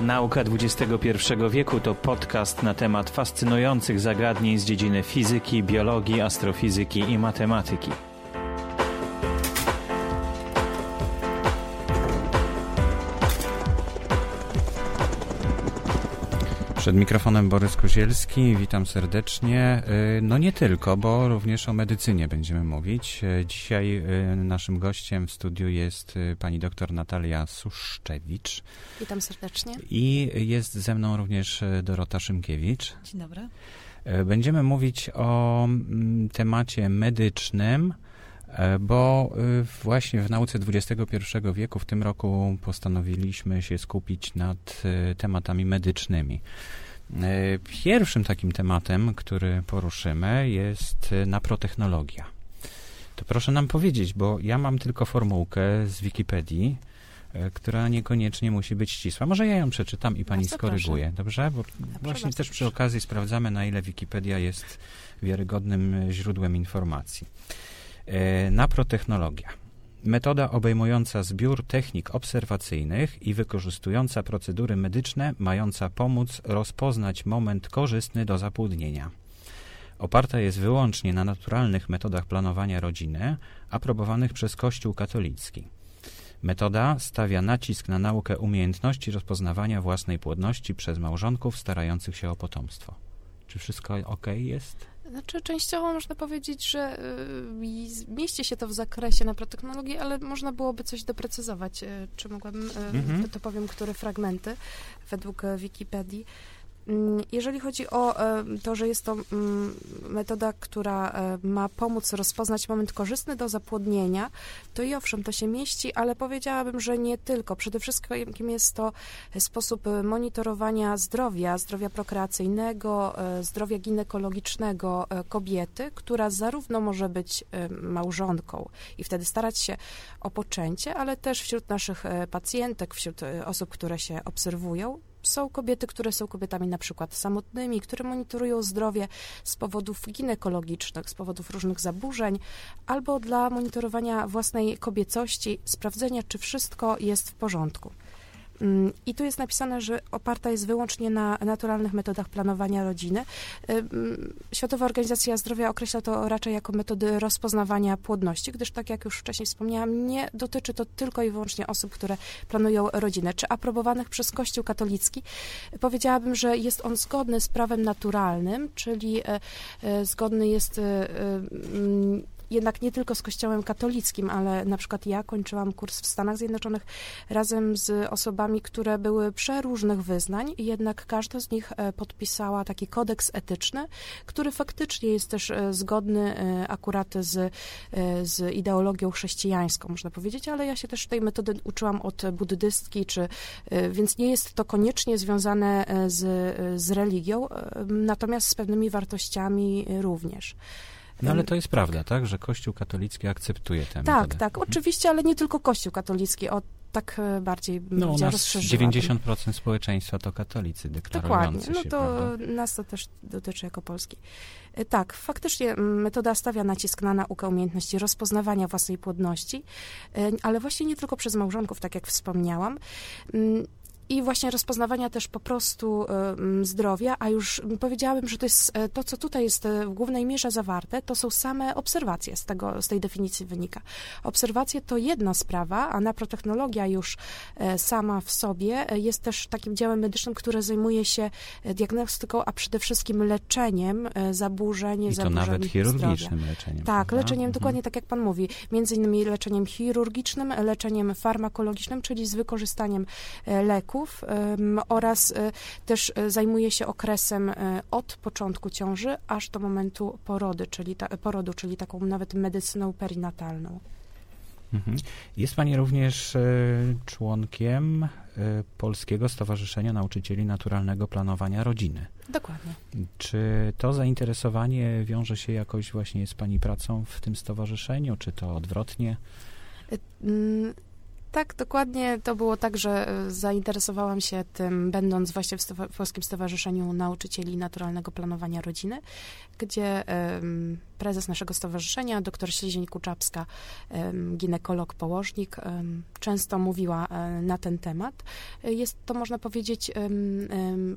Nauka XXI wieku to podcast na temat fascynujących zagadnień z dziedziny fizyki, biologii, astrofizyki i matematyki. Przed mikrofonem Borys Kozielski, witam serdecznie. Y, no nie tylko, bo również o medycynie będziemy mówić. Y, dzisiaj y, naszym gościem w studiu jest pani doktor Natalia Suszczewicz. Witam serdecznie. I jest ze mną również Dorota Szymkiewicz. Dzień dobry. Będziemy mówić o mm, temacie medycznym, bo właśnie w nauce XXI wieku w tym roku postanowiliśmy się skupić nad tematami medycznymi. Pierwszym takim tematem, który poruszymy, jest naprotechnologia. To proszę nam powiedzieć, bo ja mam tylko formułkę z Wikipedii, która niekoniecznie musi być ścisła. Może ja ją przeczytam i pani skoryguje, proszę. dobrze? Bo właśnie też przy okazji sprawdzamy, na ile Wikipedia jest wiarygodnym źródłem informacji. Naprotechnologia. Metoda obejmująca zbiór technik obserwacyjnych i wykorzystująca procedury medyczne, mająca pomóc rozpoznać moment korzystny do zapłodnienia. Oparta jest wyłącznie na naturalnych metodach planowania rodziny, aprobowanych przez Kościół katolicki. Metoda stawia nacisk na naukę umiejętności rozpoznawania własnej płodności przez małżonków starających się o potomstwo. Czy wszystko ok jest? Znaczy, częściowo można powiedzieć, że y, mieści się to w zakresie naprotechnologii, ale można byłoby coś doprecyzować. Y, czy mogłabym, y, mhm. to powiem, które fragmenty według Wikipedii. Mm, jeżeli chodzi o e, to, że jest to mm, metoda, która e, ma pomóc rozpoznać moment korzystny do zapłodnienia, to i owszem, to się mieści, ale powiedziałabym, że nie tylko. Przede wszystkim jest to sposób monitorowania zdrowia, zdrowia prokreacyjnego, e, zdrowia ginekologicznego kobiety, która zarówno może być małżonką i wtedy starać się o poczęcie, ale też wśród naszych pacjentek, wśród osób, które się obserwują, są kobiety, które są kobietami na przykład samotnymi, które monitorują zdrowie z powodów ginekologicznych, z powodów różnych zaburzeń, albo dla monitorowania własnej kobiecości, sprawdzenia, czy wszystko jest w porządku. Mm, I tu jest napisane, że oparta jest wyłącznie na naturalnych metodach planowania rodziny. Y, mm, Światowa Organizacja Zdrowia określa to raczej jako metody rozpoznawania płodności, gdyż tak jak już wcześniej wspomniałam, nie dotyczy to tylko i wyłącznie osób, które planują rodzinę, czy aprobowanych przez Kościół katolicki. Powiedziałabym, że jest on zgodny z prawem naturalnym, czyli e, e, zgodny jest e, mm, jednak nie tylko z Kościołem katolickim, ale na przykład ja kończyłam kurs w Stanach Zjednoczonych razem z osobami, które były przeróżnych wyznań jednak każda z nich e, podpisała taki kodeks etyczny, który faktycznie jest też e, zgodny e, akurat z, z ideologią chrześcijańską, można powiedzieć, ale ja się też tej metody uczyłam od buddystki, czy, więc nie jest to koniecznie związane z, z religią, natomiast z pewnymi wartościami również. No ale to jest prawda, tak, że Kościół katolicki akceptuje tę Tak, metodę. tak, oczywiście, ale nie tylko Kościół katolicki, o tak e, bardziej no, nas 90% społeczeństwa to katolicy deklarujący Dokładnie, no to prawda? nas to też dotyczy jako Polski. E, tak, faktycznie metoda stawia nacisk na naukę umiejętności rozpoznawania własnej płodności, e, ale właśnie nie tylko przez małżonków, tak jak wspomniałam i właśnie rozpoznawania też po prostu zdrowia, a już powiedziałabym, że to jest e, to, co tutaj jest e, w głównej mierze zawarte, to są same obserwacje, z, tego, z tej definicji wynika. Obserwacje to jedna sprawa, a naprotechnologia już e, sama w sobie jest też takim działem medycznym, które zajmuje się diagnostyką, a przede wszystkim leczeniem zaburzeń, I zaburzeń to nawet chirurgicznym zdrowia. leczeniem. Tak, prawda? leczeniem, mhm. dokładnie tak jak pan mówi, między innymi leczeniem chirurgicznym, leczeniem farmakologicznym, czyli z wykorzystaniem oraz e, też e, zajmuje się okresem e, od początku ciąży aż do momentu porody, czyli ta, porodu, czyli taką nawet medycyną perinatalną. Mhm. Jest Pani również członkiem Polskiego Stowarzyszenia Nauczycieli Naturalnego Planowania Rodziny. Dokładnie. Czy to zainteresowanie wiąże się jakoś właśnie z Pani pracą w tym stowarzyszeniu, czy to odwrotnie? E, tak, dokładnie to było tak, że zainteresowałam się tym, będąc właśnie w Polskim Stowarzyszeniu Nauczycieli Naturalnego Planowania Rodziny, gdzie prezes naszego stowarzyszenia, dr Ślezień Kuczapska, ginekolog, położnik, często mówiła e, na ten temat. Jest to, można powiedzieć,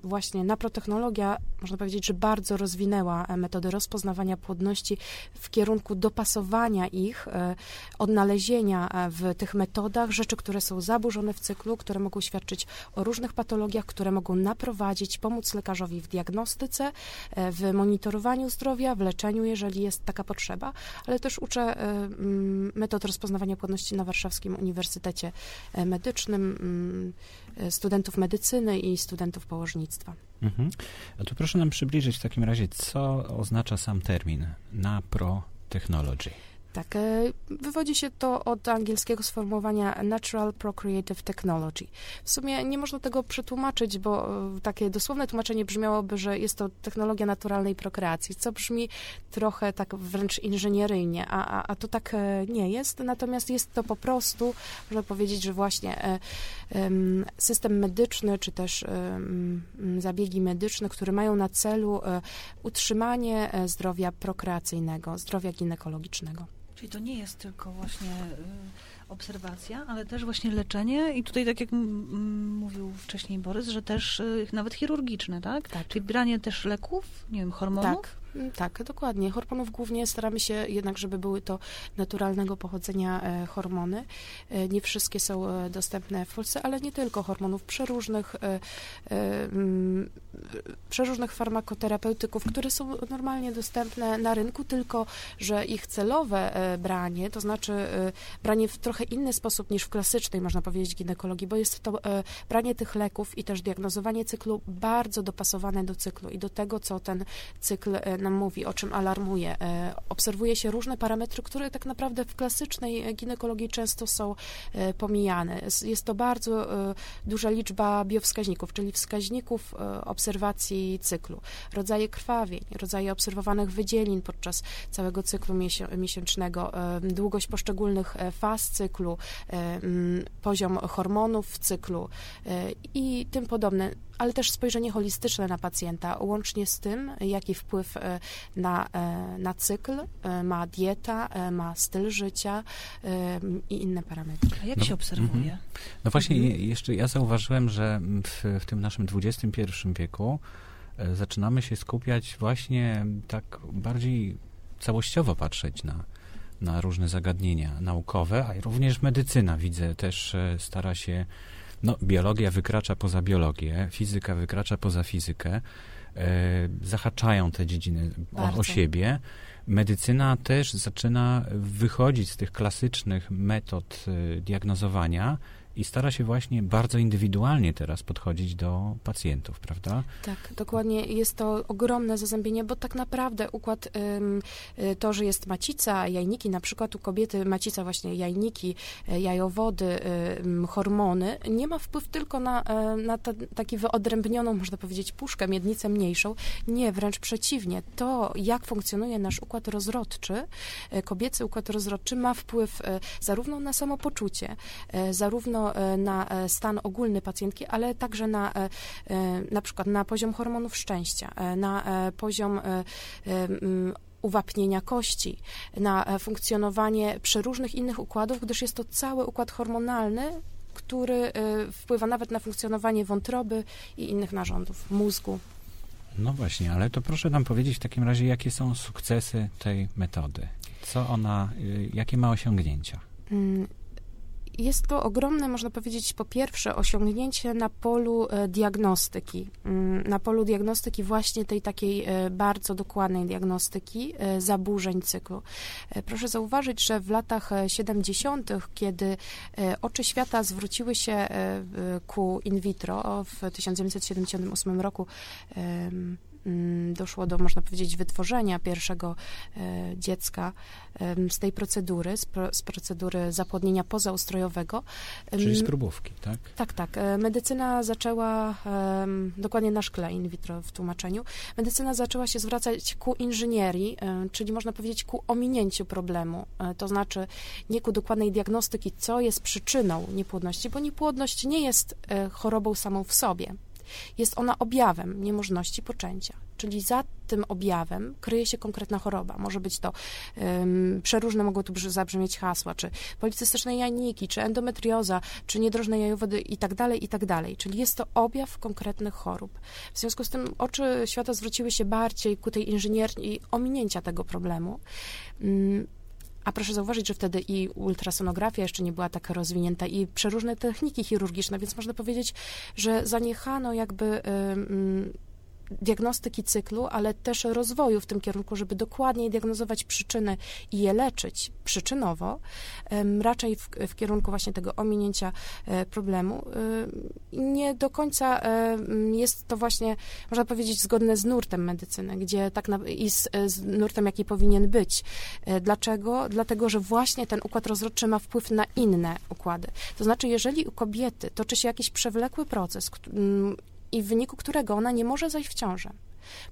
właśnie naprotechnologia, można powiedzieć, że bardzo rozwinęła e, metody rozpoznawania płodności w kierunku dopasowania ich, e, odnalezienia w tych metodach rzeczy, które są zaburzone w cyklu, które mogą świadczyć o różnych patologiach, które mogą naprowadzić, pomóc lekarzowi w diagnostyce, w monitorowaniu zdrowia, w leczeniu, jeżeli jest taka potrzeba, ale też uczę e, mm, metod rozpoznawania płodności na Warszawskim Uniwersytecie e, Medycznym, mm, e, studentów medycyny i studentów położnictwa. Mhm. A tu proszę nam przybliżyć w takim razie, co oznacza sam termin na pro technology. Tak, e, wywodzi się to od angielskiego sformułowania Natural Procreative Technology. W sumie nie można tego przetłumaczyć, bo e, takie dosłowne tłumaczenie brzmiałoby, że jest to technologia naturalnej prokreacji, co brzmi trochę tak wręcz inżynieryjnie, a, a, a to tak e, nie jest. Natomiast jest to po prostu, można powiedzieć, że właśnie system medyczny, czy też zabiegi medyczne, które mają na celu utrzymanie zdrowia prokreacyjnego, zdrowia ginekologicznego. Czyli to nie jest tylko właśnie y, obserwacja, ale też właśnie leczenie i tutaj tak jak mówił wcześniej Borys, że też y, nawet chirurgiczne, tak? tak? Czyli branie też leków, nie wiem, hormonów? Tak. Mm, tak, dokładnie. Hormonów głównie staramy się jednak, żeby były to naturalnego pochodzenia e, hormony. E, nie wszystkie są e, dostępne w Polsce, ale nie tylko hormonów, przeróżnych, mm, przeróżnych farmakoterapeutyków, które są normalnie dostępne na rynku, tylko że ich celowe branie, to znaczy branie w trochę inny sposób niż w klasycznej, można powiedzieć, ginekologii, bo jest to branie tych leków i też diagnozowanie cyklu bardzo dopasowane do cyklu i do tego, co ten cykl nam mówi, o czym alarmuje. E, obserwuje się różne parametry, które tak naprawdę w klasycznej ginekologii często są e, pomijane. Jest to bardzo e, duża liczba biowskaźników, czyli wskaźników obserwacji cyklu. Rodzaje krwawień, rodzaje obserwowanych wydzielin podczas całego cyklu miesięcznego, długość poszczególnych faz cyklu, poziom hormonów w cyklu i tym podobne ale też spojrzenie holistyczne na pacjenta, łącznie z tym, jaki wpływ e, na, e, na cykl e, ma dieta, ma styl życia i inne parametry. A jak no, się obserwuje? Mm -hmm. No właśnie, mm -hmm. jeszcze ja zauważyłem, że w, w tym naszym XXI wieku zaczynamy się skupiać właśnie tak bardziej całościowo patrzeć na, na różne zagadnienia naukowe, a również medycyna, widzę, też stara się no, biologia wykracza poza biologię, fizyka wykracza poza fizykę, e, zahaczają te dziedziny o, o, siebie. Medycyna też zaczyna wychodzić z tych klasycznych metod e, diagnozowania i stara się właśnie bardzo indywidualnie teraz podchodzić do pacjentów, prawda? Tak, dokładnie. Jest to ogromne zazębienie, bo tak naprawdę układ y, to, że jest macica, jajniki, na przykład u kobiety macica właśnie jajniki, e, jajowody, hormony, nie ma wpływu tylko na, e, na ta, taki wyodrębnioną, można powiedzieć, puszkę, miednicę mniejszą. Nie, wręcz przeciwnie. To, jak funkcjonuje nasz układ rozrodczy, e, kobiecy układ rozrodczy ma wpływ zarówno na samopoczucie, zarówno E, na e, stan ogólny pacjentki, ale także na e, na przykład na poziom hormonów szczęścia, na poziom uwapnienia kości, na funkcjonowanie przeróżnych innych układów, gdyż jest to cały układ hormonalny, który wpływa nawet na funkcjonowanie wątroby i innych narządów, mózgu. No właśnie, ale to proszę nam powiedzieć w takim razie, jakie są sukcesy tej metody? Co ona, y, jakie ma osiągnięcia? Jest to ogromne, można powiedzieć, po pierwsze osiągnięcie na polu e, diagnostyki. Mm, na polu diagnostyki właśnie tej takiej e, bardzo dokładnej diagnostyki e, zaburzeń cyklu. Proszę zauważyć, że w latach 70., kiedy oczy świata zwróciły się ku in vitro w 1978 roku, doszło do, można powiedzieć, wytworzenia pierwszego e, dziecka z tej procedury, z, pro, z procedury zapłodnienia pozaustrojowego. Czyli z próbówki, tak? Tak, tak. E, medycyna zaczęła, dokładnie na szkle in vitro w tłumaczeniu, medycyna zaczęła się zwracać ku inżynierii, czyli można powiedzieć ku ominięciu problemu, to znaczy nie ku dokładnej diagnostyki, co jest przyczyną niepłodności, bo niepłodność nie jest chorobą samą w sobie. Jest ona objawem niemożności poczęcia. Czyli za tym objawem kryje się konkretna choroba. Może być to um, przeróżne, mogą tu zabrzmieć hasła, czy policystyczne jajniki, czy endometrioza, czy niedrożne jajowody i tak dalej, i tak dalej. Czyli jest to objaw konkretnych chorób. W związku z tym oczy świata zwróciły się bardziej ku tej inżynierii ominięcia tego problemu. Um, a proszę zauważyć, że wtedy i ultrasonografia jeszcze nie była tak rozwinięta i przeróżne techniki chirurgiczne, więc można powiedzieć, że zaniechano jakby diagnostyki cyklu, ale też rozwoju w tym kierunku, żeby dokładniej diagnozować przyczyny i je leczyć przyczynowo, raczej w, w kierunku właśnie tego ominięcia e, problemu. Nie do końca jest to właśnie, można powiedzieć, zgodne z nurtem medycyny, gdzie tak na, i z, z nurtem, jaki powinien być. E, dlaczego? Dlatego, że właśnie ten układ rozrodczy ma wpływ na inne układy. To znaczy, jeżeli u kobiety toczy się jakiś przewlekły proces, i w wyniku którego ona nie może zajść w ciążę.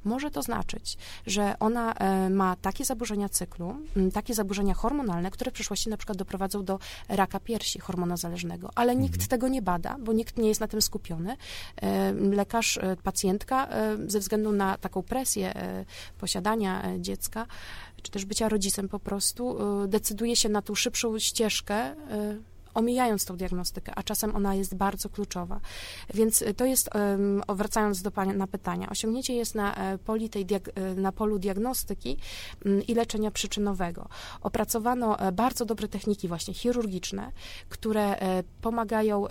Może to znaczyć, że ona e, ma takie zaburzenia cyklu, takie zaburzenia hormonalne, które w przyszłości na przykład doprowadzą do raka piersi hormonozależnego, ale nikt mhm. tego nie bada, bo nikt nie jest na tym skupiony. E, lekarz, e, pacjentka ze względu na taką presję posiadania dziecka, czy też bycia rodzicem po prostu, decyduje się na tą szybszą ścieżkę omijając tą diagnostykę, a czasem ona jest bardzo kluczowa. Więc to jest, wracając do Pana pytania, osiągnięcie jest na, e, poli tej, e, na polu diagnostyki i leczenia przyczynowego. Opracowano e, bardzo dobre techniki właśnie chirurgiczne, które pomagają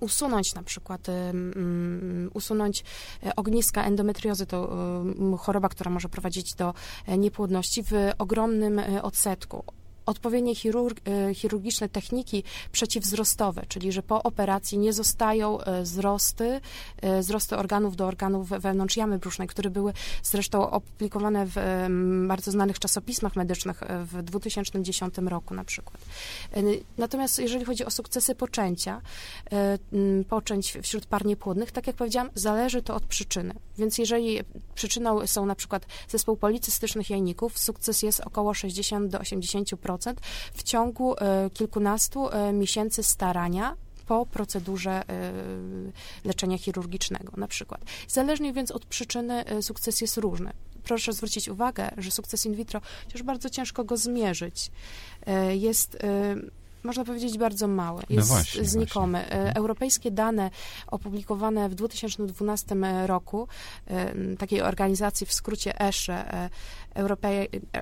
usunąć na przykład, usunąć ogniska endometriozy, to choroba, która może prowadzić do niepłodności w ogromnym odsetku odpowiednie chirurg, e, chirurgiczne techniki przeciwwzrostowe, czyli że po operacji nie zostają e, wzrosty, e, wzrosty organów do organów wewnątrz jamy brzusznej, które były zresztą opublikowane w bardzo znanych czasopismach medycznych w 2010 roku na przykład. Natomiast jeżeli chodzi o sukcesy poczęcia, poczęć wśród par niepłodnych, tak jak powiedziałam, zależy to od przyczyny. Więc jeżeli przyczyną są na przykład zespół policystycznych jajników, sukces jest około 60 do 80% w ciągu e, kilkunastu e, miesięcy starania po procedurze e, leczenia chirurgicznego na przykład. Zależnie więc od przyczyny sukces jest różny. Proszę zwrócić uwagę, że sukces in vitro, chociaż bardzo ciężko go zmierzyć, jest można powiedzieć, bardzo małe. No jest no właśnie, znikomy. Właśnie. Mhm. Europejskie dane opublikowane w 2012 roku takiej organizacji w skrócie ESHRE,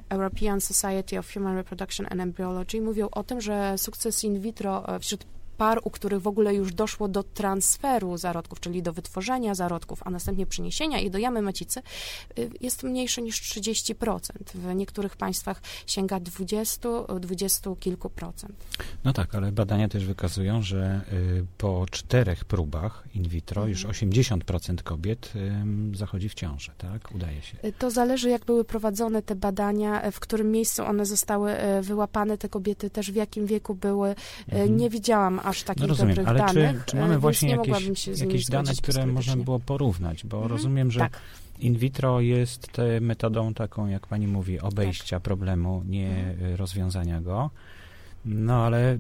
European Society of Human Reproduction and Embryology, mówią o tym, że sukces in vitro e, wśród par, u których w ogóle już doszło do transferu zarodków, czyli do wytworzenia zarodków, a następnie przyniesienia ich do jamy macicy, y, jest mniejsze niż 30%. W niektórych państwach sięga 20, 20 kilku procent. No tak, ale badania też wykazują, że y, po czterech próbach in vitro mhm. już 80% kobiet zachodzi w ciążę, tak? Udaje się. Y, to zależy, jak były prowadzone te badania, w którym miejscu one zostały wyłapane, te kobiety też w jakim wieku były. Mhm. Nie widziałam aż takich no rozumiem, dobrych ale danych. Czy, czy mamy właśnie jakieś, jakieś dane, które można było porównać? Bo mhm. rozumiem, że tak. in vitro jest metodą taką, jak pani mówi, obejścia tak. problemu, nie mhm. rozwiązania go. No ale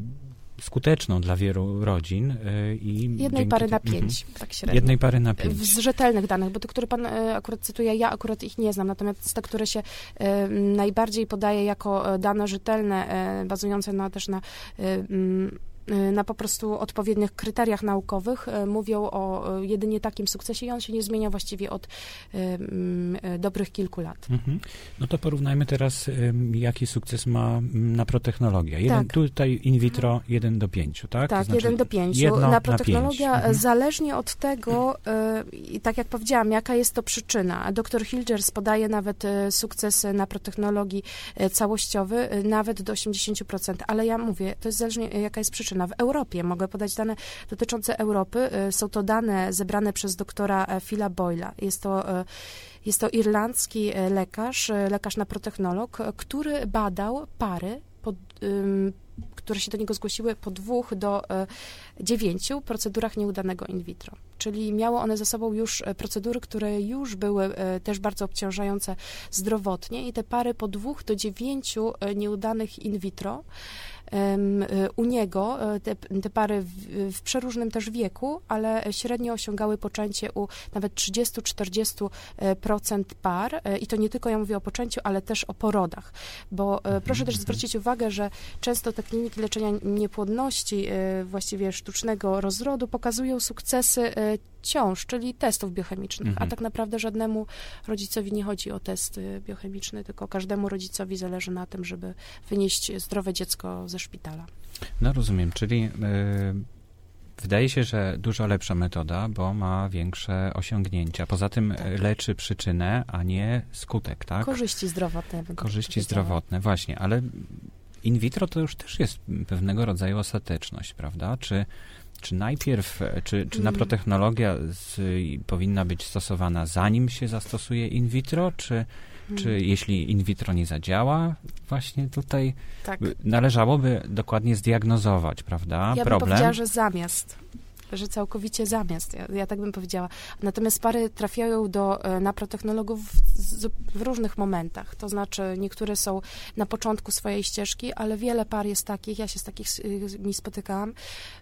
skuteczną dla wielu rodzin. Y, I jednej pary na pięć, mm, tak średnio. Jednej pary na pięć. Z rzetelnych danych, bo te, które pan y, akurat cytuje, ja akurat ich nie znam, natomiast te, które się y, najbardziej podaje jako dane rzetelne, bazujące na, też na Y, na po prostu odpowiednich kryteriach naukowych y, mówią o y, jedynie takim sukcesie i on się nie zmienia właściwie od mm, dobrych kilku lat. Mhm. No to porównajmy teraz, jaki sukces ma mm, naprotechnologia. Jeden, tak. Tutaj in vitro 1 do 5, tak? Tak, znaczy 1 do 5. Naprotechnologia na mhm. zależnie od tego, i tak jak powiedziałam, jaka jest to przyczyna. Dr Hilgers podaje nawet sukces naprotechnologii całościowy, nawet do 80%, ale ja mówię, to jest zależnie jaka jest przyczyna przyczyna w Europie. Mogę podać dane dotyczące Europy. Są to dane zebrane przez doktora Phila Boyla. Jest to jest to irlandzki lekarz, lekarz naprotechnolog, który badał pary pod, które się do niego zgłosiły po dwóch do e, dziewięciu procedurach nieudanego in vitro. Czyli miały one ze sobą już e, procedury, które już były e, też bardzo obciążające zdrowotnie i te pary po dwóch do dziewięciu nieudanych in vitro u niego te, te pary w, w, przeróżnym też wieku, ale średnio osiągały poczęcie u nawet 30-40% par. I to nie tylko ja mówię o poczęciu, ale też o porodach, bo proszę też zwrócić uwagę, że często te kliniki leczenia niepłodności, właściwie sztucznego rozrodu, pokazują sukcesy ciąż, czyli testów biochemicznych, mhm. a tak naprawdę żadnemu rodzicowi nie chodzi o testy biochemiczne, tylko każdemu rodzicowi zależy na tym, żeby wynieść zdrowe dziecko ze szpitala. No rozumiem, czyli yy, wydaje się, że dużo lepsza metoda, bo ma większe osiągnięcia. Poza tym tak. leczy przyczynę, a nie skutek, tak? Korzyści zdrowotne. Korzyści zdrowotne, właśnie, ale in vitro to już też jest pewnego rodzaju ostateczność, prawda? Czy, czy najpierw, czy, czy naprotechnologia z, powinna być stosowana zanim się zastosuje in vitro, czy, czy mm. jeśli in vitro nie zadziała, właśnie tutaj tak. należałoby dokładnie zdiagnozować, prawda? Ja Problem. bym powiedziała, że zamiast że całkowicie zamiast, ja, ja, tak bym powiedziała. Natomiast pary trafiają do e, naprotechnologów w, w, różnych momentach, to znaczy niektóre są na początku swojej ścieżki, ale wiele par jest takich, ja się z takimi spotykałam,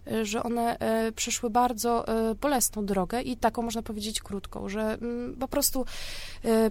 e, że one e, przeszły bardzo bolesną drogę i taką można powiedzieć krótką, że mm, po prostu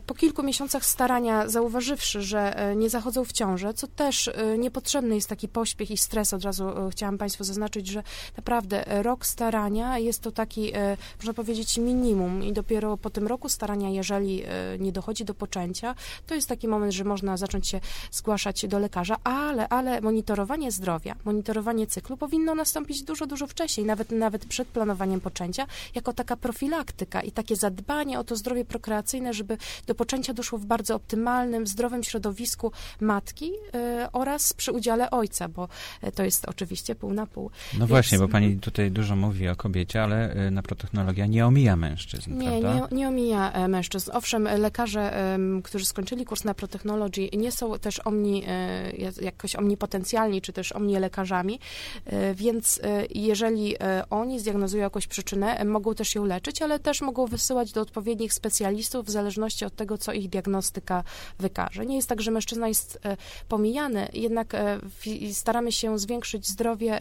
po kilku miesiącach starania, zauważywszy, że nie zachodzą w ciążę, co też niepotrzebny jest taki pośpiech i stres, od razu chciałam Państwu zaznaczyć, że naprawdę rok starania starania. Jest to taki, e, można powiedzieć, minimum. I dopiero po tym roku starania, jeżeli e, nie dochodzi do poczęcia, to jest taki moment, że można zacząć się zgłaszać do lekarza, ale, ale monitorowanie zdrowia, monitorowanie cyklu powinno nastąpić dużo, dużo wcześniej, nawet, nawet przed planowaniem poczęcia, jako taka profilaktyka i takie zadbanie o to zdrowie prokreacyjne, żeby do poczęcia doszło w bardzo optymalnym, zdrowym środowisku matki y, oraz przy udziale ojca, bo to jest oczywiście pół na pół. No Więc... właśnie, bo pani tutaj dużo mówi o kobiecie, ale y, naprotechnologia nie omija mężczyzn, nie, prawda? Nie, nie omija e, mężczyzn. Owszem, lekarze, którzy skończyli kurs naprotechnologii, nie są też omni, e, jakoś omnipotencjalni, czy też omnilekarzami, e, więc jeżeli oni zdiagnozują jakąś przyczynę, mogą też ją leczyć, ale też mogą wysyłać do odpowiednich specjalistów w zależności od tego, co ich diagnostyka wykaże. Nie jest tak, że mężczyzna jest pomijany, jednak staramy się zwiększyć zdrowie,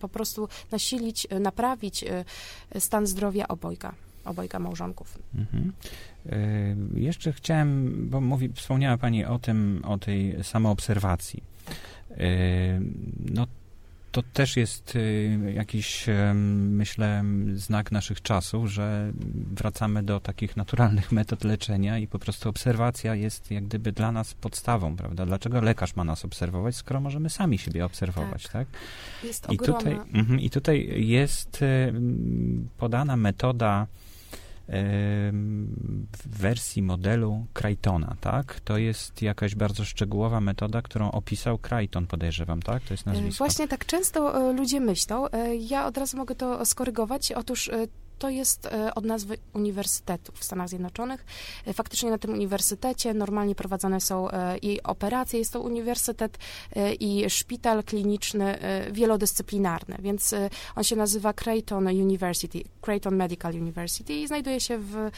po prostu nasilić, naprawić poprawić y, stan zdrowia obojga, obojga małżonków. Mhm. Y, jeszcze chciałem, bo mówi, wspomniała Pani o tym, o tej samoobserwacji. Y, no to też jest y, jakiś, myślę, znak naszych czasów, że wracamy do takich naturalnych metod leczenia i po prostu obserwacja jest jak gdyby dla nas podstawą, prawda? Dlaczego lekarz ma nas obserwować, skoro możemy sami siebie obserwować, tak? tak? I tutaj, mhm, I tutaj jest podana metoda wersji modelu Crichtona, tak? To jest jakaś bardzo szczegółowa metoda, którą opisał Crichton, podejrzewam, tak? To jest nazwisko. Właśnie tak często e, ludzie myślą. E, ja od razu mogę to skorygować. Otóż e, to jest e, od nazwy uniwersytetu w Stanach Zjednoczonych. E, faktycznie na tym uniwersytecie normalnie prowadzone są e, i operacje. Jest to uniwersytet i szpital kliniczny wielodyscyplinarny, więc on się nazywa Creighton University, Creighton Medical University i znajduje się w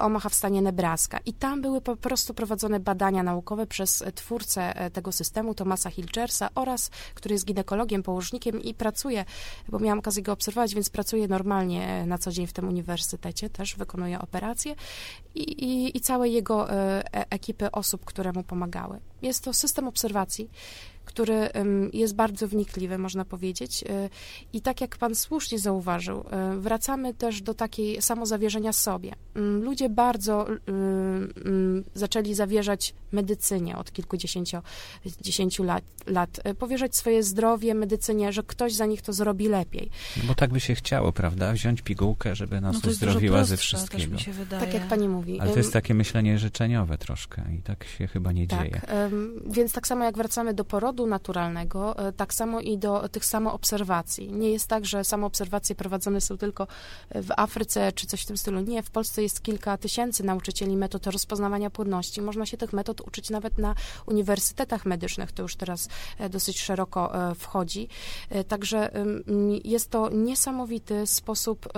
Omaha w stanie Nebraska. I tam były po prostu prowadzone badania naukowe przez twórcę tego systemu, Tomasa Hilchersa oraz, który jest ginekologiem, położnikiem i pracuje, bo miałam okazję go obserwować, więc pracuje normalnie na co co dzień w tym uniwersytecie, też wykonuje operacje i, i, i całej jego e, e, ekipy osób, które mu pomagały. Jest to system obserwacji, który jest bardzo wnikliwy, można powiedzieć. E, I tak jak pan słusznie zauważył, e, wracamy też do takiej samozawierzenia sobie. Mm, ludzie bardzo mm, zaczęli zawierzać medycynie od kilkudziesięciu lat, lat. E, powierzać swoje zdrowie medycynie, że ktoś za nich to zrobi lepiej. No bo tak by się chciało, prawda? Wziąć pigułkę, żeby nas no uzdrowiła ze wszystkiego. Tak jak pani mówi. Ale to jest takie myślenie życzeniowe troszkę i tak się chyba nie tak, dzieje. Więc tak samo jak wracamy do porodu, porodu naturalnego, tak samo i do tych samoobserwacji. Nie jest tak, że samoobserwacje prowadzone są tylko w Afryce czy coś w tym stylu. Nie, w Polsce jest kilka tysięcy nauczycieli metod rozpoznawania płodności. Można się tych metod uczyć nawet na uniwersytetach medycznych. To już teraz dosyć szeroko wchodzi. Także jest to niesamowity sposób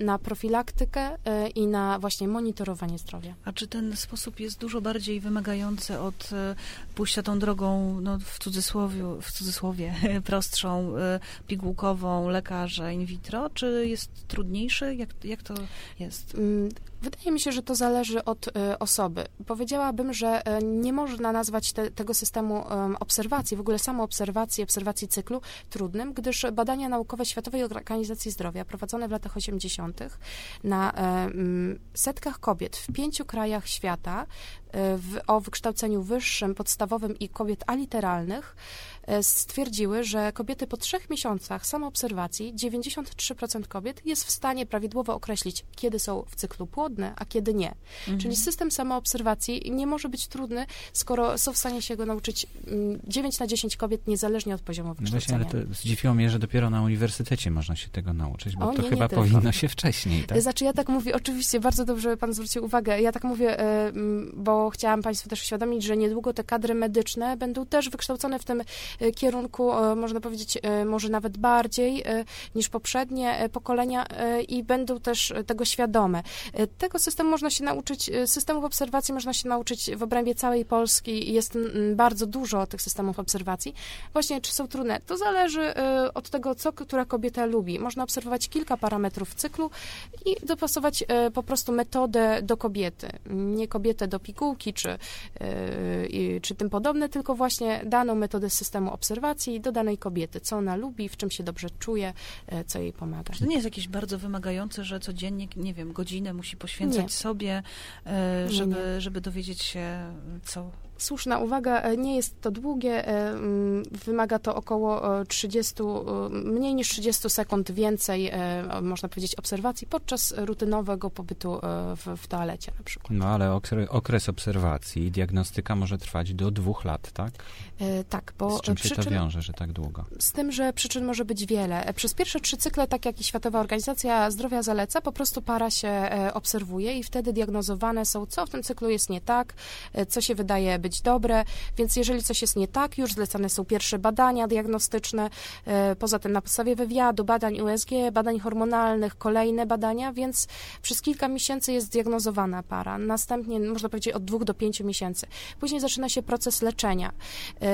na profilaktykę e, i na właśnie monitorowanie zdrowia. A czy ten sposób jest dużo bardziej wymagający od e, pójścia tą drogą, no, w, cudzysłowie, w cudzysłowie, prostszą, e, pigułkową, lekarza in vitro, czy jest trudniejszy? Jak, jak to jest? Wydaje mi się, że to zależy od osoby. Powiedziałabym, że nie można nazwać te, tego systemu obserwacji, w ogóle samoobserwacji, obserwacji cyklu trudnym, gdyż badania naukowe Światowej Organizacji Zdrowia prowadzone w latach 80 na setkach kobiet w pięciu krajach świata e, w, o wykształceniu wyższym, podstawowym i kobiet aliteralnych stwierdziły, że kobiety po trzech miesiącach samoobserwacji, 93% kobiet jest w stanie prawidłowo określić, kiedy są w cyklu płodne, a kiedy nie. Mhm. Czyli system samoobserwacji nie może być trudny, skoro są w stanie się go nauczyć 9 mm, na 10 kobiet, niezależnie od poziomu no wykształcenia. Właśnie, ale to zdziwiło mnie, że dopiero na uniwersytecie można się tego nauczyć, bo o, to nie, chyba nie powinno się wcześniej, tak? Znaczy ja tak mówię, oczywiście, bardzo dobrze pan zwrócił uwagę, ja tak mówię, e, bo chciałam państwu też uświadomić, że niedługo te kadry medyczne będą też wykształcone w tym e, kierunku, kierunku, e, można powiedzieć, e, może nawet bardziej e, niż poprzednie pokolenia i będą też tego świadome. Tego systemu można się nauczyć, systemów obserwacji można się nauczyć w obrębie całej Polski. Jest bardzo dużo tych systemów obserwacji. Właśnie, czy są trudne? To zależy od tego, co która kobieta lubi. Można obserwować kilka parametrów cyklu i dopasować po prostu metodę do kobiety. Nie kobietę do pigułki czy, czy tym podobne, tylko właśnie daną metodę systemu obserwacji obserwacji do danej kobiety, co ona lubi, w czym się dobrze czuje, e, co jej pomaga. Czy to nie jest jakieś bardzo wymagające, że codziennie, nie wiem, godzinę musi poświęcać nie. sobie, e, żeby, nie, nie. żeby dowiedzieć się, co Słuszna uwaga, e, nie jest to długie, mm, wymaga to około 30, mniej niż 30 sekund więcej, można powiedzieć, obserwacji podczas rutynowego pobytu w, w toalecie na przykład. No ale okres obserwacji, diagnostyka może trwać do dwóch lat, tak? Tak, bo Z czym się przyczyn, to wiąże, że tak długo? Z tym, że przyczyn może być wiele. Przez pierwsze trzy cykle, tak jak i Światowa Organizacja Zdrowia zaleca, po prostu para się e, obserwuje i wtedy diagnozowane są, co w tym cyklu jest nie tak, e, co się wydaje być dobre, więc jeżeli coś jest nie tak, już zlecane są pierwsze badania diagnostyczne, e, poza tym na podstawie wywiadu, badań USG, badań hormonalnych, kolejne badania, więc przez kilka miesięcy jest diagnozowana para. Następnie, można powiedzieć, od dwóch do pięciu miesięcy. Później zaczyna się proces leczenia.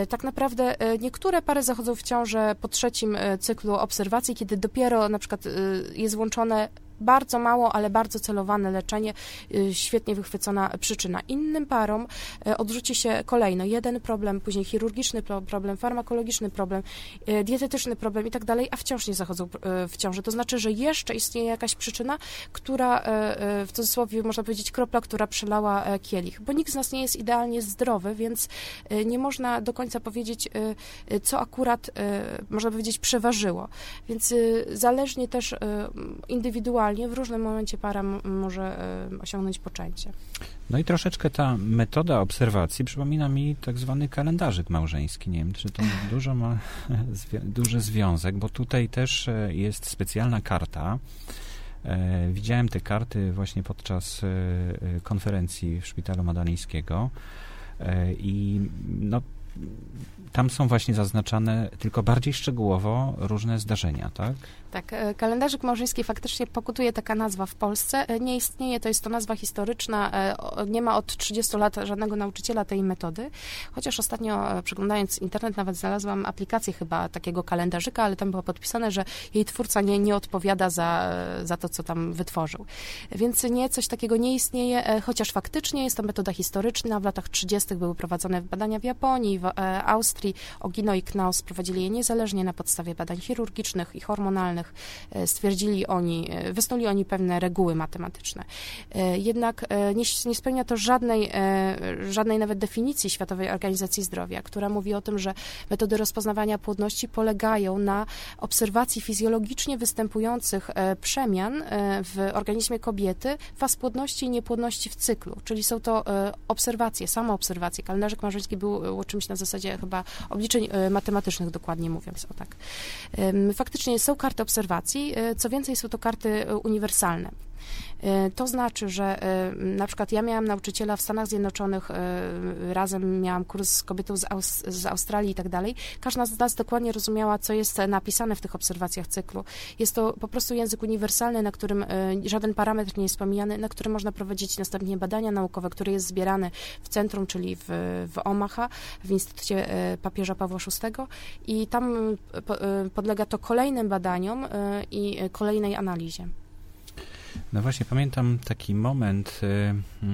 Tak naprawdę niektóre pary zachodzą w ciążę po trzecim e, cyklu obserwacji, kiedy dopiero na przykład e, jest włączone bardzo mało, ale bardzo celowane leczenie, y, świetnie wychwycona przyczyna. Innym parom y, odrzuci się kolejno jeden problem, później chirurgiczny problem, farmakologiczny problem, y, dietetyczny problem i tak dalej, a wciąż nie zachodzą w ciąży. To znaczy, że jeszcze istnieje jakaś przyczyna, która, w cudzysłowie można powiedzieć, kropla, która przelała kielich, bo nikt z nas nie jest idealnie zdrowy, więc nie można do końca powiedzieć, co akurat, można powiedzieć, przeważyło. Więc zależnie też indywidualnie w różnym momencie para może e, osiągnąć poczęcie. No i troszeczkę ta metoda obserwacji przypomina mi tak zwany kalendarzyk małżeński. Nie wiem, czy to dużo ma duży związek, bo tutaj też e, jest specjalna karta. E, widziałem te karty właśnie podczas konferencji w Szpitalu Madalińskiego i no, tam są właśnie zaznaczane tylko bardziej szczegółowo różne zdarzenia, tak? Tak, e, kalendarzyk małżeński faktycznie pokutuje taka nazwa w Polsce. E, nie istnieje, to jest to nazwa historyczna. E, nie ma od 30 lat żadnego nauczyciela tej metody. Chociaż ostatnio przeglądając internet nawet znalazłam aplikację chyba takiego kalendarzyka, ale tam było podpisane, że jej twórca nie, nie odpowiada za, za to, co tam wytworzył. Więc nie, coś takiego nie istnieje, chociaż faktycznie jest to metoda historyczna. W latach 30. były prowadzone badania w Japonii, w Austrii. Ogino i Knaus prowadzili je niezależnie na podstawie badań chirurgicznych i hormonalnych E, stwierdzili oni, e, wysnuli oni pewne reguły matematyczne. E, jednak nie, nie spełnia to żadnej, żadnej nawet definicji Światowej Organizacji Zdrowia, która mówi o tym, że metody rozpoznawania płodności polegają na obserwacji fizjologicznie występujących przemian w organizmie kobiety, faz płodności i niepłodności w cyklu, czyli są to obserwacje, samoobserwacje. Kalendarzyk małżeński był czymś na zasadzie chyba obliczeń matematycznych, dokładnie mówiąc, o tak. Faktycznie są karty obserwacji, co więcej są to karty uniwersalne. E, to znaczy, że e, na przykład ja miałam nauczyciela w Stanach Zjednoczonych, e, razem miałam kurs z kobietą z, z Australii i tak dalej. Każda z nas dokładnie rozumiała, co jest napisane w tych obserwacjach cyklu. Jest to po prostu język uniwersalny, na którym żaden parametr nie jest pomijany, na którym można prowadzić następnie badania naukowe, który jest zbierany w centrum, czyli w, w Omaha, w Instytucie Papieża Pawła VI i tam podlega to kolejnym badaniom i kolejnej analizie. No właśnie, pamiętam taki moment. Y,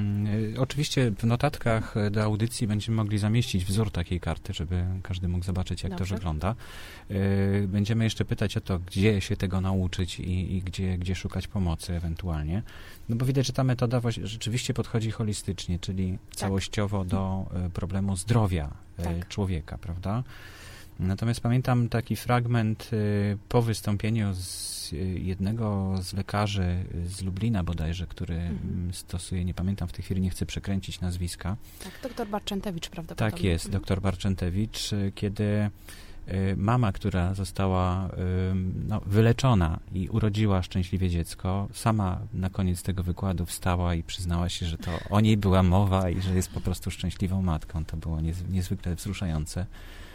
y, oczywiście w notatkach do audycji będziemy mogli zamieścić wzór takiej karty, żeby każdy mógł zobaczyć, jak Dobrze. to wygląda. Y, będziemy jeszcze pytać o to, gdzie się tego nauczyć i, i, gdzie, gdzie szukać pomocy ewentualnie. No bo widać, że ta metoda rzeczywiście podchodzi holistycznie, czyli tak. całościowo do problemu zdrowia tak. człowieka, prawda? Natomiast pamiętam taki fragment po wystąpieniu z jednego z lekarzy z Lublina bodajże, który mhm. stosuje, nie pamiętam w tej chwili, nie chcę przekręcić nazwiska. Tak, doktor Barczentewicz prawdopodobnie. Tak jest, mhm. doktor Barczentewicz, kiedy y, mama, która została no, wyleczona i urodziła szczęśliwie dziecko, sama na koniec tego wykładu wstała i przyznała się, że to o niej była mowa i że jest po prostu szczęśliwą matką. To było niezwykle wzruszające, y,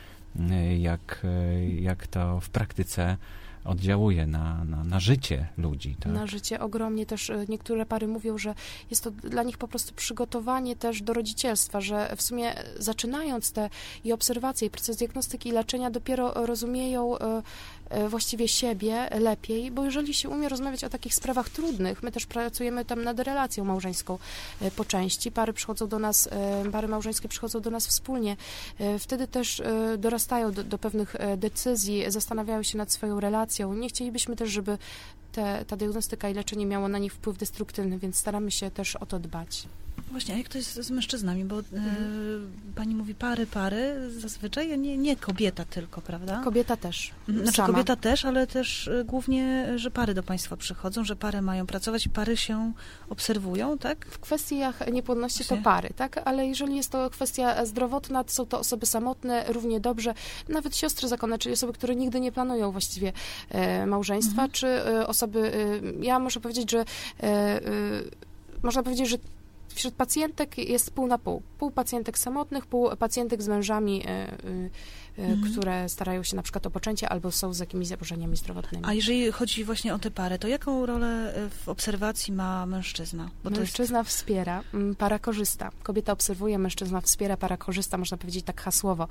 jak, y, jak to w praktyce oddziałuje na, na, na życie ludzi. Tak? Na życie ogromnie też e, niektóre pary mówią, że jest to dla nich po prostu przygotowanie też do rodzicielstwa, że w sumie zaczynając te i obserwacje, i proces diagnostyki i leczenia dopiero rozumieją właściwie siebie lepiej, bo jeżeli się umie rozmawiać o takich sprawach trudnych, my też pracujemy tam nad relacją małżeńską e, po części, pary przychodzą do nas, e, pary małżeńskie przychodzą do nas wspólnie, wtedy też dorastają do, do pewnych decyzji, zastanawiają się nad swoją relacją. Nie chcielibyśmy też, żeby te, ta diagnostyka i leczenie miało na nich wpływ destruktywny, więc staramy się też o to dbać. Właśnie, a jak to jest z mężczyznami? Bo mhm. e, pani mówi pary, pary, zazwyczaj, nie, nie kobieta tylko, prawda? Kobieta też. Mhm, znaczy sama. kobieta też, ale też e, głównie, że pary do państwa przychodzą, że pary mają pracować i pary się obserwują, tak? W kwestiach niepłodności to pary, tak? Ale jeżeli jest to kwestia zdrowotna, to są to osoby samotne, równie dobrze, nawet siostry zakonne, czyli osoby, które nigdy nie planują właściwie e, małżeństwa, mhm. czy e, osoby, e, ja muszę powiedzieć, że e, można powiedzieć, że wśród pacjentek jest pół na pół. Pół pacjentek samotnych, pół pacjentek z mężami e, Y, mhm. które starają się na przykład o poczęcie albo są z jakimiś zaburzeniami zdrowotnymi. A jeżeli chodzi właśnie o tę parę, to jaką rolę w obserwacji ma mężczyzna? Bo mężczyzna jest... wspiera, mm, para korzysta. Kobieta obserwuje, mężczyzna wspiera, para korzysta, można powiedzieć tak hasłowo.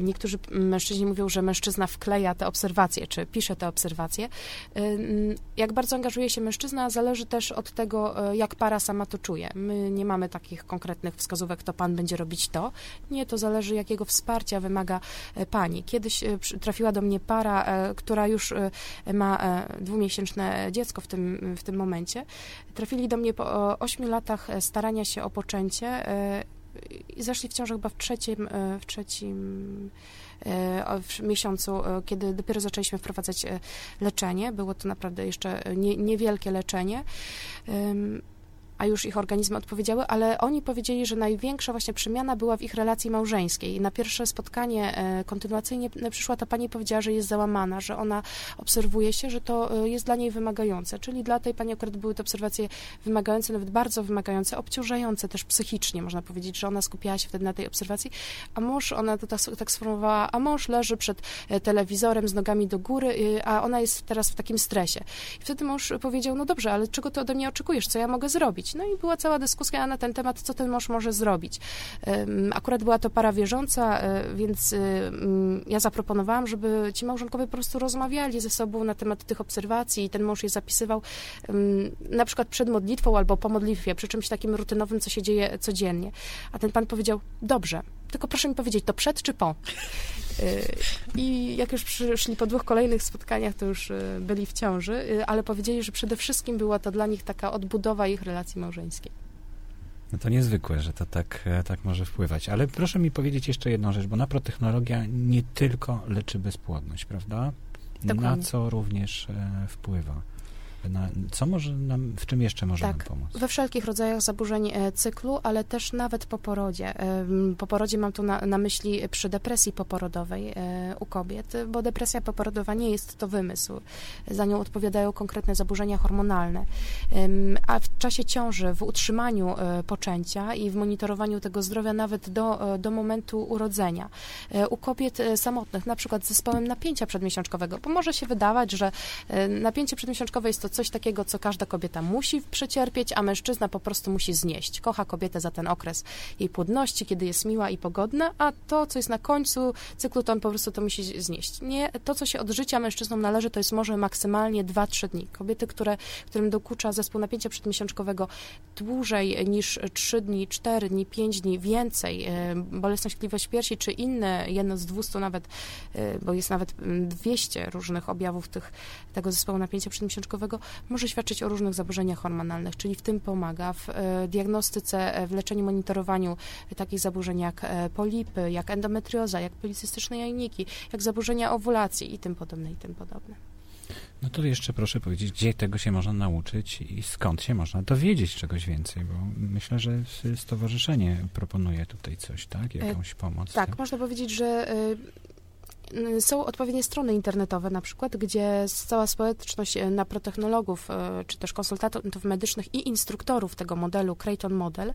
Niektórzy mężczyźni mówią, że mężczyzna wkleja te obserwacje, czy pisze te obserwacje. Mm, jak bardzo angażuje się mężczyzna, zależy też od tego, jak para sama to czuje. My nie mamy takich konkretnych wskazówek, to pan będzie robić to. Nie, to zależy, jakiego wsparcia wymaga E, pani. Kiedyś e, trafiła do mnie para, e, która już ma dwumiesięczne dziecko w tym, w tym momencie. Trafili do mnie po ośmiu latach starania się o poczęcie i zeszli w ciąży chyba w trzecim, w trzecim w miesiącu, kiedy dopiero zaczęliśmy wprowadzać leczenie. Było to naprawdę jeszcze nie, niewielkie leczenie a już ich organizmy odpowiedziały, ale oni powiedzieli, że największa właśnie przemiana była w ich relacji małżeńskiej. Na pierwsze spotkanie e, kontynuacyjnie przyszła ta pani powiedziała, że jest załamana, że ona obserwuje się, że to e, jest dla niej wymagające. Czyli dla tej pani akurat były to obserwacje wymagające, nawet bardzo wymagające, obciążające też psychicznie, można powiedzieć, że ona skupiała się wtedy na tej obserwacji, a mąż, ona to tak, tak sformułowała, a mąż leży przed e, telewizorem z nogami do góry, a ona jest teraz w takim stresie. I wtedy mąż powiedział, no dobrze, ale czego ty ode mnie oczekujesz, co ja mogę zrobić? Zrobić. No i była cała dyskusja na ten temat, co ten mąż może zrobić. Akurat była to para wierząca, e, więc ja zaproponowałam, żeby ci małżonkowie po prostu rozmawiali ze sobą na temat tych obserwacji i ten mąż je zapisywał na przykład przed modlitwą albo po modlitwie, przy czymś takim rutynowym, co się dzieje codziennie. A ten pan powiedział, dobrze, tylko proszę mi powiedzieć, to przed czy po? Y, I jak już przyszli po dwóch kolejnych spotkaniach, to już y, byli w ciąży, y, ale powiedzieli, że przede wszystkim była to dla nich taka odbudowa ich relacji małżeńskiej. No to niezwykłe, że to tak, e, tak może wpływać. Ale proszę mi powiedzieć jeszcze jedną rzecz, bo naprotechnologia nie tylko leczy bezpłodność, prawda? Dokładnie. Na co również e, wpływa? Na, co może nam, w czym jeszcze może tak, nam pomóc? we wszelkich rodzajach zaburzeń e, cyklu, ale też nawet po porodzie. Po porodzie mam tu na, na myśli przy depresji poporodowej e, u kobiet, bo depresja poporodowa nie jest to wymysł. Za nią odpowiadają konkretne zaburzenia hormonalne. A w czasie ciąży, w utrzymaniu e, poczęcia i w monitorowaniu tego zdrowia nawet do, do momentu urodzenia. U kobiet samotnych, na przykład z zespołem napięcia przedmiesiączkowego, bo może się wydawać, że napięcie przedmiesiączkowe jest to coś takiego, co każda kobieta musi przecierpieć, a mężczyzna po prostu musi znieść. Kocha kobietę za ten okres jej płodności, kiedy jest miła i pogodna, a to, co jest na końcu cyklu, to on po prostu to musi znieść. Nie, to, co się od życia mężczyznom należy, to jest może maksymalnie 2-3 dni. Kobiety, które, którym dokucza zespół napięcia przedmiesiączkowego dłużej niż 3 dni, 4 dni, 5 dni, więcej, e, bolesność tkliwość piersi, czy inne, jedno z 200 nawet, e, bo jest nawet 200 różnych objawów tych, tego zespołu napięcia przedmiesiączkowego, może świadczyć o różnych zaburzeniach hormonalnych, czyli w tym pomaga w e, diagnostyce, e, w leczeniu, monitorowaniu takich zaburzeń jak e, polipy, jak endometrioza, jak policystyczne jajniki, jak zaburzenia owulacji i tym podobne, i tym podobne. No to jeszcze proszę powiedzieć, gdzie tego się można nauczyć i skąd się można dowiedzieć czegoś więcej, bo myślę, że stowarzyszenie proponuje tutaj coś, tak? Jakąś pomoc. Tak, tak? można powiedzieć, że są odpowiednie strony internetowe na przykład, gdzie cała społeczność y, naprotechnologów, y, czy też konsultantów medycznych i instruktorów tego modelu, Creighton Model,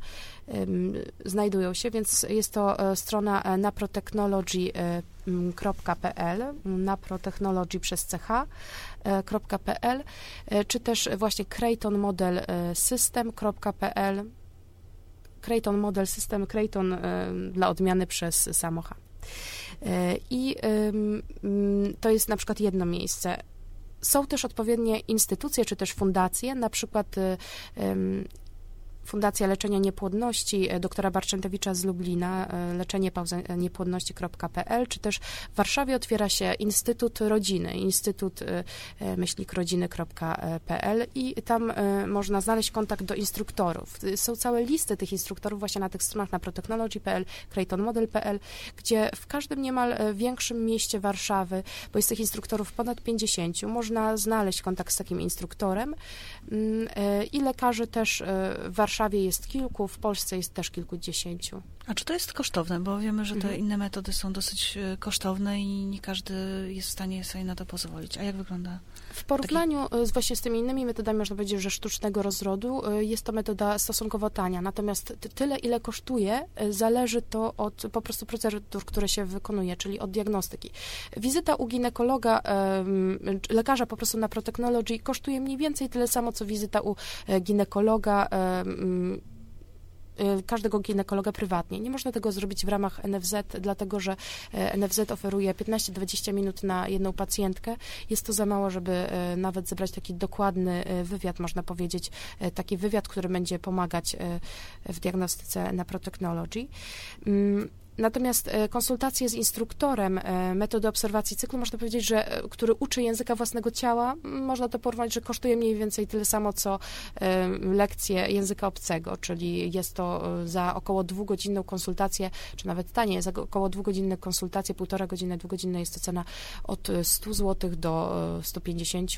znajdują się, więc jest to strona naprotechnology.pl, naprotechnology przez czy też właśnie Creighton Model System.pl, Creighton Model System, Creighton dla odmiany przez samocha. I to jest na przykład jedno miejsce. Są też odpowiednie instytucje czy też fundacje, na przykład Fundacja Leczenia Niepłodności e, doktora Barczętowicza z Lublina, e, leczenie niepłodności.pl, czy też w Warszawie otwiera się Instytut Rodziny, Instytut e, myślikrodziny.pl i tam można znaleźć kontakt do instruktorów. Są całe listy tych instruktorów właśnie na tych stronach na protechnology.pl, creightonmodel.pl, gdzie w każdym niemal większym mieście Warszawy, bo jest tych instruktorów ponad 50, można znaleźć kontakt z takim instruktorem mm, i lekarzy też w Warszawie Warszawie jest kilku, w Polsce jest też kilkudziesięciu. A czy to jest kosztowne? Bo wiemy, że te mhm. inne metody są dosyć e, kosztowne i nie każdy jest w stanie sobie na to pozwolić. A jak wygląda? W porównaniu taki... z właśnie z tymi innymi metodami można powiedzieć, że sztucznego rozrodu e, jest to metoda stosunkowo tania. Natomiast tyle, ile kosztuje, e, zależy to od po prostu procedur, które się wykonuje, czyli od diagnostyki. Wizyta u ginekologa, lekarza po prostu na Protechnology kosztuje mniej więcej tyle samo, co wizyta u ginekologa każdego ginekologa prywatnie. Nie można tego zrobić w ramach NFZ, dlatego że y, NFZ oferuje 15-20 minut na jedną pacjentkę. Jest to za mało, żeby y, nawet zebrać taki dokładny wywiad, można powiedzieć, taki wywiad, który będzie pomagać w diagnostyce na Protechnology. Natomiast e, konsultacje z instruktorem e, metody obserwacji cyklu, można powiedzieć, że e, który uczy języka własnego ciała, można to porównać, że kosztuje mniej więcej tyle samo, co lekcje języka obcego, czyli jest to za około dwugodzinną konsultację, czy nawet taniej, za około dwugodzinne konsultacje, półtora godziny, dwugodzinne jest to cena od 100 zł do 150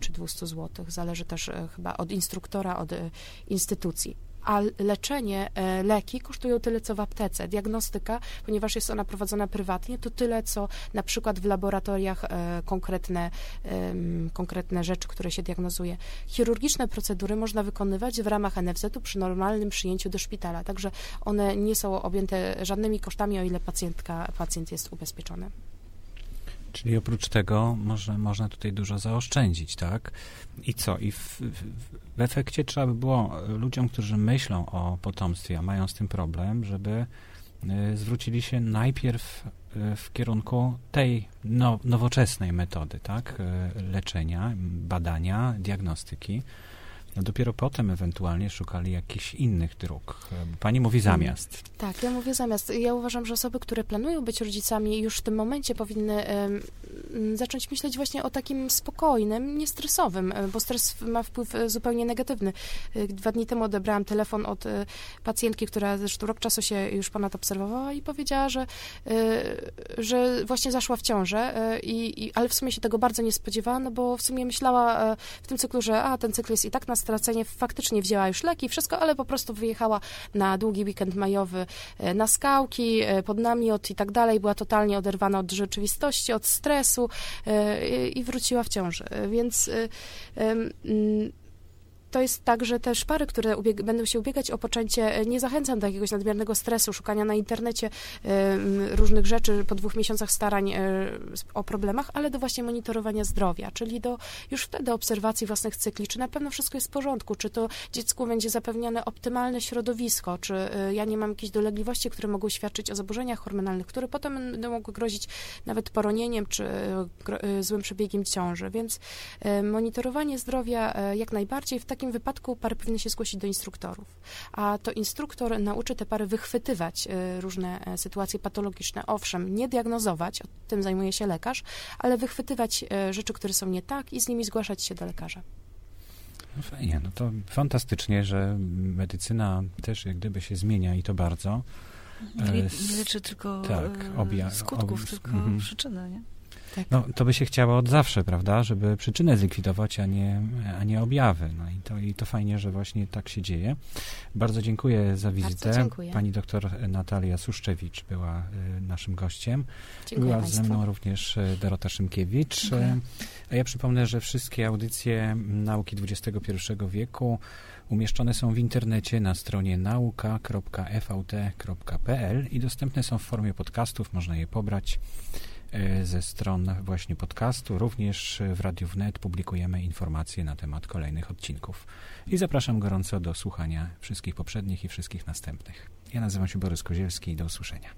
czy 200 zł. Zależy też chyba od instruktora, od instytucji a leczenie, e, leki kosztują tyle, co w aptece. Diagnostyka, ponieważ jest ona prowadzona prywatnie, to tyle, co na przykład w laboratoriach e, konkretne, konkretne rzeczy, które się diagnozuje. Chirurgiczne procedury można wykonywać w ramach NFZ-u przy normalnym przyjęciu do szpitala, także one nie są objęte żadnymi kosztami, o ile pacjentka, pacjent jest ubezpieczony. Czyli oprócz tego może, można tutaj dużo zaoszczędzić, tak? I co? I w, w, w, efekcie trzeba by było ludziom, którzy myślą o potomstwie, a mają z tym problem, żeby y, zwrócili się najpierw y, w kierunku tej no, nowoczesnej metody, tak? Leczenia, badania, diagnostyki. No dopiero potem ewentualnie szukali jakichś innych dróg. Pani mówi mm. zamiast. Tak, ja mówię zamiast. Ja uważam, że osoby, które planują być rodzicami już w tym momencie powinny um, zacząć myśleć właśnie o takim spokojnym, niestresowym, e, bo stres ma wpływ e, zupełnie negatywny. E, dwa dni temu odebrałam telefon od pacjentki, która zresztą rok czasu się już ponad obserwowała i powiedziała, że, że właśnie zaszła w ciążę, i, ale w sumie się tego bardzo nie spodziewała, no bo w sumie myślała w tym cyklu, że a, ten cykl jest i tak na stracenie, faktycznie wzięła już leki, wszystko, ale po prostu wyjechała na długi weekend majowy na skałki, pod namiot i tak dalej, była totalnie oderwana od rzeczywistości, od stresu i wróciła w ciąży. Więc to jest tak, że też pary, które będą się ubiegać o poczęcie, e, nie zachęcam do jakiegoś nadmiernego stresu, szukania na internecie y, różnych rzeczy po dwóch miesiącach starań y, o problemach, ale do właśnie monitorowania zdrowia, czyli do już wtedy obserwacji własnych cykli, czy na pewno wszystko jest w porządku, czy to dziecku będzie zapewnione optymalne środowisko, czy y, ja nie mam jakichś dolegliwości, które mogą świadczyć o zaburzeniach hormonalnych, które potem będą mogły grozić nawet poronieniem, czy złym przebiegiem ciąży, więc monitorowanie zdrowia jak najbardziej w takim takim wypadku pary powinny się zgłosić do instruktorów, a to instruktor nauczy te pary wychwytywać y, różne e, sytuacje patologiczne. Owszem, nie diagnozować, tym zajmuje się lekarz, ale wychwytywać e, rzeczy, które są nie tak i z nimi zgłaszać się do lekarza. No fajnie, no to fantastycznie, że medycyna też jak gdyby się zmienia i to bardzo. Nie, nie leczy tylko tak, obja, skutków, ob... tylko mm przyczyny, nie? Tak. No, to by się chciało od zawsze, prawda, żeby przyczynę zlikwidować, a nie, a nie objawy. No i to, i to fajnie, że właśnie tak się dzieje. Bardzo dziękuję za wizytę. dziękuję. Pani doktor Natalia Suszczewicz była y, naszym gościem. Dziękuję była Państwu. ze mną również y, Dorota Szymkiewicz. Dziękuję. A ja przypomnę, że wszystkie audycje nauki XXI wieku umieszczone są w internecie na stronie nauka.fvt.pl i dostępne są w formie podcastów, można je pobrać. E, ze stron właśnie podcastu. Również w Radiu Wnet publikujemy informacje na temat kolejnych odcinków. I zapraszam gorąco do słuchania wszystkich poprzednich i wszystkich następnych. Ja nazywam się Borys Kozielski i do usłyszenia.